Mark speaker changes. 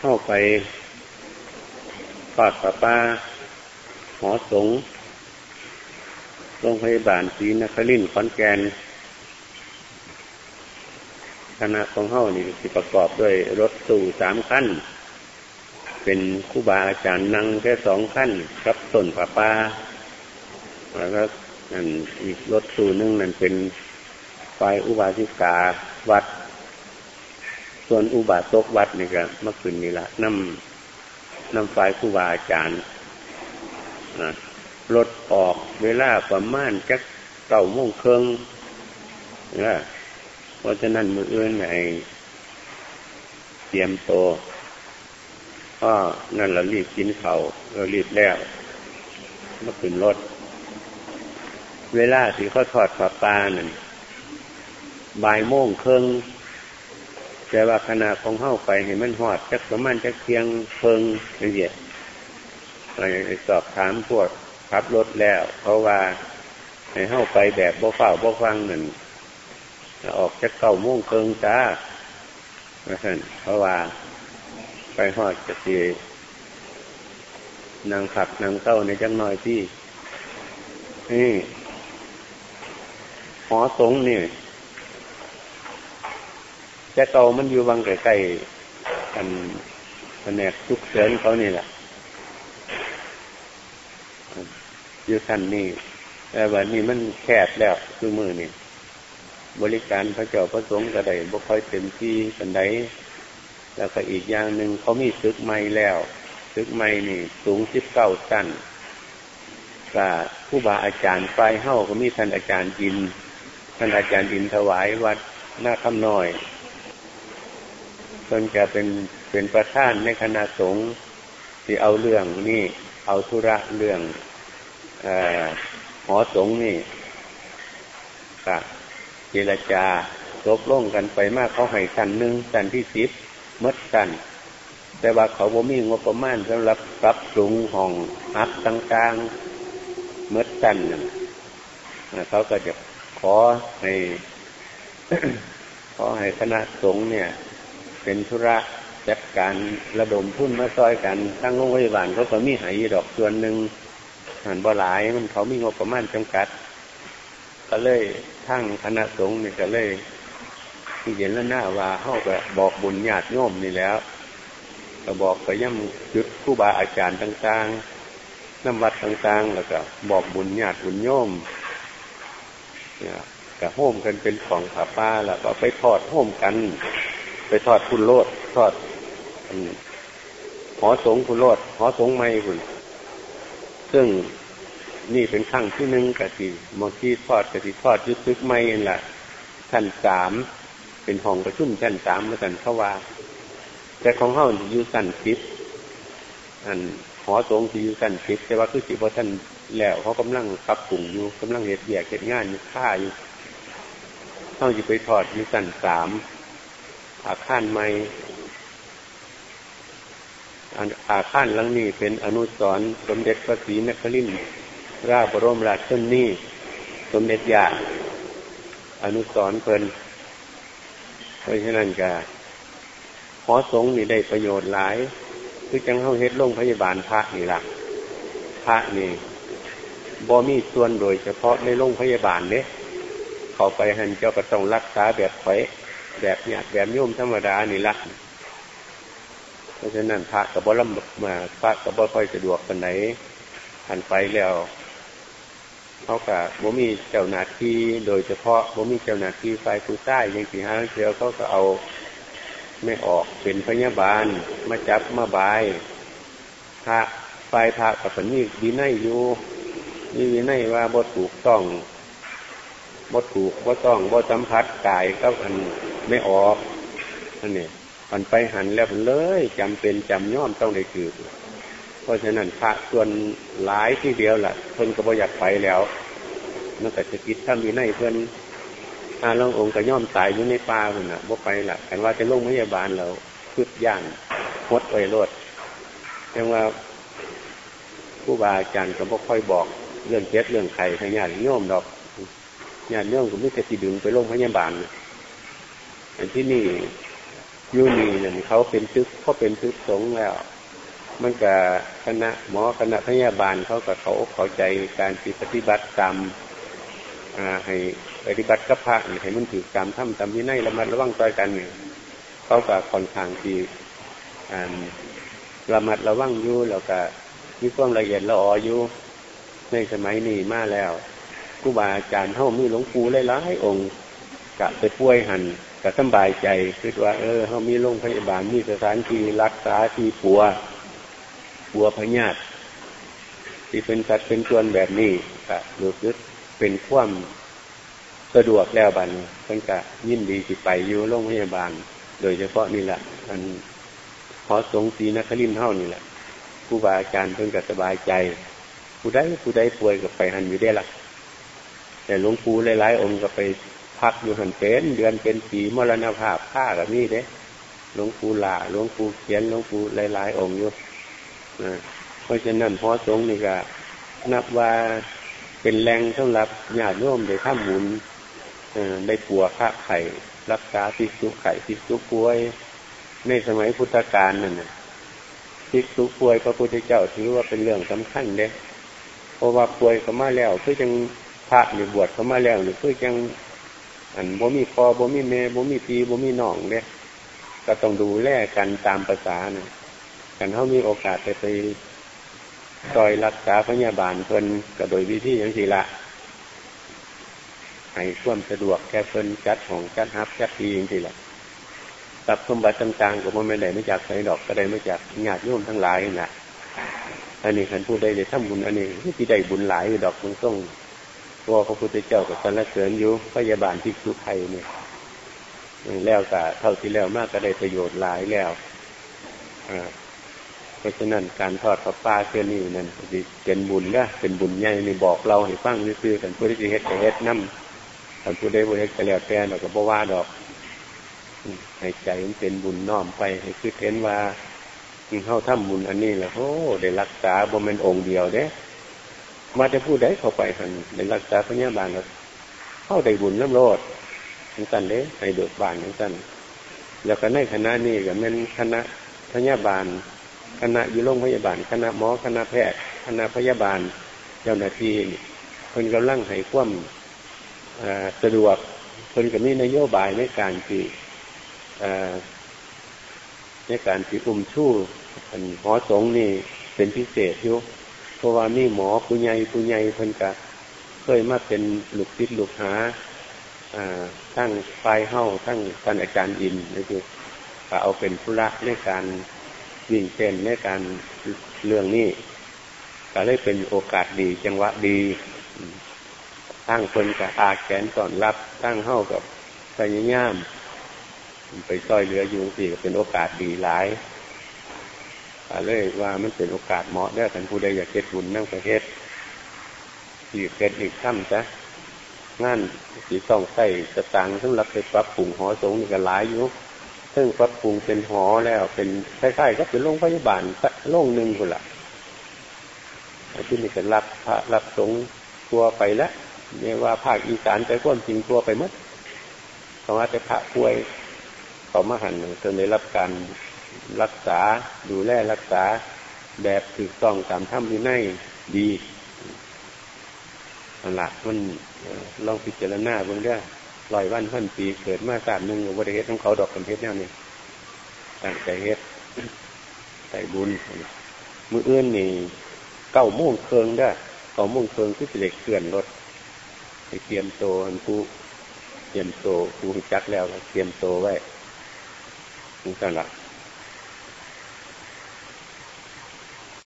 Speaker 1: เข้าไปปอดปลาป้าหอสงโรงพยาบาลศรีนครินทร์ขอนแก่นคณะของเฮ้านี่สิประกอบด้วยรถตู้สามขั้น เป็นคู่บาอาจารย์นั่งแค่สองขั้นรับต้นป่าป้าแล้วก็นั่นอีกรถตู้นึงนั่นเป็นไฟอุบาสิกาวัด ส่วนอุบาสกวัดนี่ก็เมื่อคืนนี้ละน้ำน้ำไฟคู่บาอาจารย์นะรถออกเวลาประมาณจักเก่าโมงครึ่งนะเพราะฉะนั้นมืออื่นไอเตรียมโตก็นั่นเรารีบกินเขาเรารีบแล้วเมาขึ้นรถ เวลาที่เขาทอดปลาปลานั่นบ่ายโมงครึ่ง แต่ว่าขนาดของเข้าไปเห็นมันหอดจักประมาณจักเพียงเพิงละเอียดไปสอบถามพวกขับรถแล้ว เพราะว่าให้เข้าไปแบบบ่เฝ้าบ่ฟังนั่นออกจากเก่าม่วงเกิงจ้าเพราะว่า ไปหอดจะสีนางขับนางเต้าในจังน้อยที่นี่หอสงนี่ แต่เก่ามันอยู่บางใกล้ๆกันแผนกทุกเสริญเขานี่แหละอยู่ท่านนี่แต่วันนี้มันแคบแล้วคือมือนี่บริการพระเจ้าพระสงฆ์กระไดบ่ค่อยเต็มที่กันไดแล้วก็อีกอย่างหนึ่งเขามีซึกไม้แล้วซึกไม้นี่ สูงสิบเก้าสั้นก็ผู้บาอาจารย์ไฟเฮ้าก็มีท่านอาจารย์ยิน ท่านอาจารย์ยินถวายวัดหน้าคำน้อย จนจะเป็นเป็นประธานในคณะสงฆ์ที่เอาเรื่องนี่เอาธุระเรื่องอหอสงฆ์นี่ก็เจรจาตกลงกันไปมากเขาให้สันหนึ่งสันที่สิบมดสันแต่ว่าเขาบ่มีงบประมาณสำหรับปรับปรุงห้องอัดต่างๆมดสันเขาก็จะขอให้ขอให้คณะสงฆ์เนี่ย เป็นธุระจัดการระดมทุนมาซอยกันทั้งโรงพยาบาลเขาก็มีหายดอกส่วนหนึ่งหันบ่หลายมันเขามีงบประมาณจำกัด ก็เลยทั้งคณะสงฆ์นี่ก็เลยที่เห็นแล้วหน้าว่าเข้าไปบอกบุญญาติโยมนี่แล้วก็บอกไปย่ำจุดผู้บาอาจารย์ต่างๆน้ำวัดต่างๆแล้วก็บอกบุญญาติบุญโยมเนี่ยกับโฮมกันเป็นของผาป้าแล้วก็ไปทอดโฮมกัน ไปทอดคุณโลดทอดหอสงคุณโลดหอสงไม่คุณซึ่งนี่เป็นขั้งที่หนึ่งกะทิมอที่ทอดกะทิทอดยุซึกไม่เองแหละชั้นสามเป็นห้องประชุมชั้นสามมาสันเขาว่า แต่ของเขาอยู่สั้นสิบอันหอสงที่อยู่สั้นสิบแต่ว่าคือสิบพอท่านแล้วเขากำลังขับปุ่งอยู่กำลังเหตุเบียกเหตุงานอยู่ฆ่าอยู่เขาจะไปทอดอยู่สั้นสาม อาคารไม่อาคารหลังนี้เป็นอนุสรสมเด็จพระศรีนครินทราบรมราชนนีสมเด็จยาอนุสรเพลินเพราะฉะนั้นก็ขอสงนี่ได้ประโยชน์หลาย คือจังเข้าเฮ็ดโรงพยาบาลพระนี่ละพระนี่บ่มีส่วนโดยเฉพาะในโรงพยาบาลเนี่ยเขาไปหันเจ้าก็ต้องรักษาแบบไฟ แบบหยาดแบบโยมธรรมดานี่ละเพราะฉะนั้นพระกับบ่ลำมาพระกับบ่ค่อยสะดวกกันไหนหันไปแล้วเขากับบ่มีเจ้าหน้าที่โดยเฉพาะบ่มีเจ้าหน้าที่ไฟผู้ใต้ยังสี่ห้าเดียวเขาก็เอาไม่ออกเป็นพยาบาลมาจับมาบายพระไฟพระกับผนี่ดีไนอยู่นี่วินัยว่าบ่ถูกต้อง บ่ถูกบ่ต้องบ่สัมผัสกายก็อันไม่ออกอันนี้มันไปหันแล้วผันเลยจำเป็นจำย่อมต้องได้คือเพราะฉะนั้นพระส่วนหลายที่เดียวแหละเพิ่นก็บ่อยากไปแล้วนั่นแต่จะคิดถ้ามีในเพิ่นอาลงองค์ก็ย่อมตายอยู่ในป่าเพิ่นน่ะบ่ไปละแต่ว่าจะลงพยาบาลเราคืดย่างหดไปรดแต่ว่าผู้บาอาจารย์ก็บ่ค่อยบอกเรื่องเจ็ดเรื่องไข่ให้ญาติโยมดอก ญาติโยมก็ไม่จะติดึงไปลงพยาบาลอันที่นี่ยูนีเนั่นเขาเป็นทึกเขาเป็นทึกสงแล้ว มันกับคณะหมอคณะพยาบาลเขากับเขาเข้าใจการปฏิบัติตามให้ปฏิบัติกับพระให้มันถือตามถ้ำตามที่ไหนระมัดระวังต่อกันเนี่ยเขากับค่อนข้างที่ระมัดระวังอยู่แล้วก็มีความละเอียดละอออยู่ในสมัยนี้มาแล้ว กูบาอาจารย์เท่ามีหลวงปู่เลายละให้องค์กะไปป่วยหันกะสบายใจคิดว่า เออเขามีโรงพยาบาลมีสถานที่รักษาที่ปัวปัวพญาติที่เป็นสัตว์เป็นส่วนแบบนี้กะรู้สึกเป็นความสะดวกแล้วบันเพิ่นกะยินดีที่ไปอยู่โรงพยาบาล โดยเฉพาะนี่แหละมันขอสงสีนักลินเท่านี่แหละครูบาอาจารย์เพิ่งกะสบายใจ ผู้ใดผู้ใดป่วยกับไปหันอยู่ได้ละ แต่หลวงปู่หลายๆองค์ก็ไปพักอยู่หันเป็นเดือนเป็นปีมรณภาพฆ่ากับนี่เด้หลวงปู่หล่าหลวงปู่เขียนหลวงปู่หลายๆองค์อยู่เพราะฉะนั้นพอสงนี่ก็นับว่าเป็นแรงสำหรับญาติโยมได้ข้ามหมุนได้ปัวข้าไข่รักษาพิสุไข่พิสุป่วย ในสมัยพุทธกาลนั่นนะพิสุป่วยพระพุทธเจ้าถือว่าเป็นเรื่องสำคัญเด้เพราะว่าป่วยเขามาแล้วคือจัง พระหรือบวชเข้ามาแล้วหรือคือจังอันบ่มีพอบ่มีเมบ่มีปีบ่มีน้องเด้ก็ต้องดูแลกันตามภาษาเนี่ยกันเขามีโอกาสไปไปซอยรักษาพยาบาลเพิ่นก็โดยวิธีอย่างสีละให้ควมสะดวกแค่เพิ่นจัดของจัดฮับจัดทีอย่างสีละตับสมบัติต่างๆก็ไม่ได้ไม่จากใส่ดอกก็ได้ไม่จากญาติโยมทั้งหลายน่ะอันนี้คันพูดได้เลยทำบุญอันนี้ที่ได้บุญหลายดอกมึงส่ง ว่าพระพุทธเจ้ากับสรรเสริญอยู่พยาบาลที่สุไทยเนี่ยแล้วก็เท่าที่แล้วมากก็ได้ประโยชน์หลายแล้วเพราะฉะนั้นการทอดพระป่าเชื่อนี่นั่นเป็นบุญนะเป็นบุญใหญ่ในบอกเราให้ฟังซื่อๆกันผู้ที่เฮ็ดเฮ็ดน้ำกันผู้ใดบ่เฮ็ดก็แล้วแต่เราก็บ่ว่าดอกให้ใจมันเป็นบุญน้อมไปให้คือเห็นว่าเข้าทำบุญอันนี้แล้วโอ้ได้รักษาบ่เป็นองค์เดียวเด้ มาจะพูดได้เข้าไปหันในรักษาพยาบาลแล้วเข้าได้บุญน้ำโลดทั้งสันเด้ให้เบิกบานทั้งสันแล้วก็ในคณะนี้ก็เป็นคณะพยาบาล คณะอยู่โรงพยาบาล คณะหมอคณะแพทย์ คณะพยาบาลเจ้าหน้าที่คนกำลังให้ความสะดวกคนก็มีนโยบายในการที่ในการที่อุ้มชู้หอสงนี่เป็นพิเศษอยู่ ราะว่ามีหมอผู้ใหญ่ผู้ใหญ่เพิ่นกะเคยมาเป็นลูกศิษย์ลูกหาทั้งไฟเฮ้าทั้งท่านอาจารย์อินนี่คือเอาเป็นผู้รักในการวิ่งเต้นในการเรื่องนี้ก็เลยเป็นโอกาสดีจังหวะดีตั้งคนกับอาแขนก่อนรับตั้งเฮ้ากับพยายามไปซอยเหลืออยู่สี่ก็เป็นโอกาสดีหลาย เลยว่ามันเป็นโอกาสเหมาะได้ท่านผู้ใดอยากเฮ็ดบุญนั่งประเทศอีกเฮ็ดอีกถ้ำจ้ะงานสีต้องใส่สตางค์สำหรับไปปรับปรุงหอสงฆ์นี่ก็หลายอยู่ซึ่งปรับปรุงเป็นหอแล้ว เป็นคล้ายๆก็เป็นโรงพยาบาลโรงหนึ่งคนละที่นี่ก็รับพระรับสงฆ์ตัวไปแล้วเนี่ยว่าภาคอีสานไปก้นจริงตัวไปมัดเพราะว่าจะพระป่วยเขามาหันจนได้รับการ รักษาดูแลรักษาแบบถูกต้องตามธรรมวินัยดีหลักมันลองพิจารณาเบื้องได้ลอยวันพันปีเกิดมาสามหนึ่งวัฏเหตุของเขาดอกกันเพชรแนวนี้ตั้งใจเฮ็ดใส่บุญมือเอื้อนนี่เก้าโมงเคืองได้เก้าโมงเคืองคือสิเล็กเกลื่อนรถไปเตรียมโตอันกูเตรียมโตกูจักแล้วเตรียมโตไว้นี่ก็ละ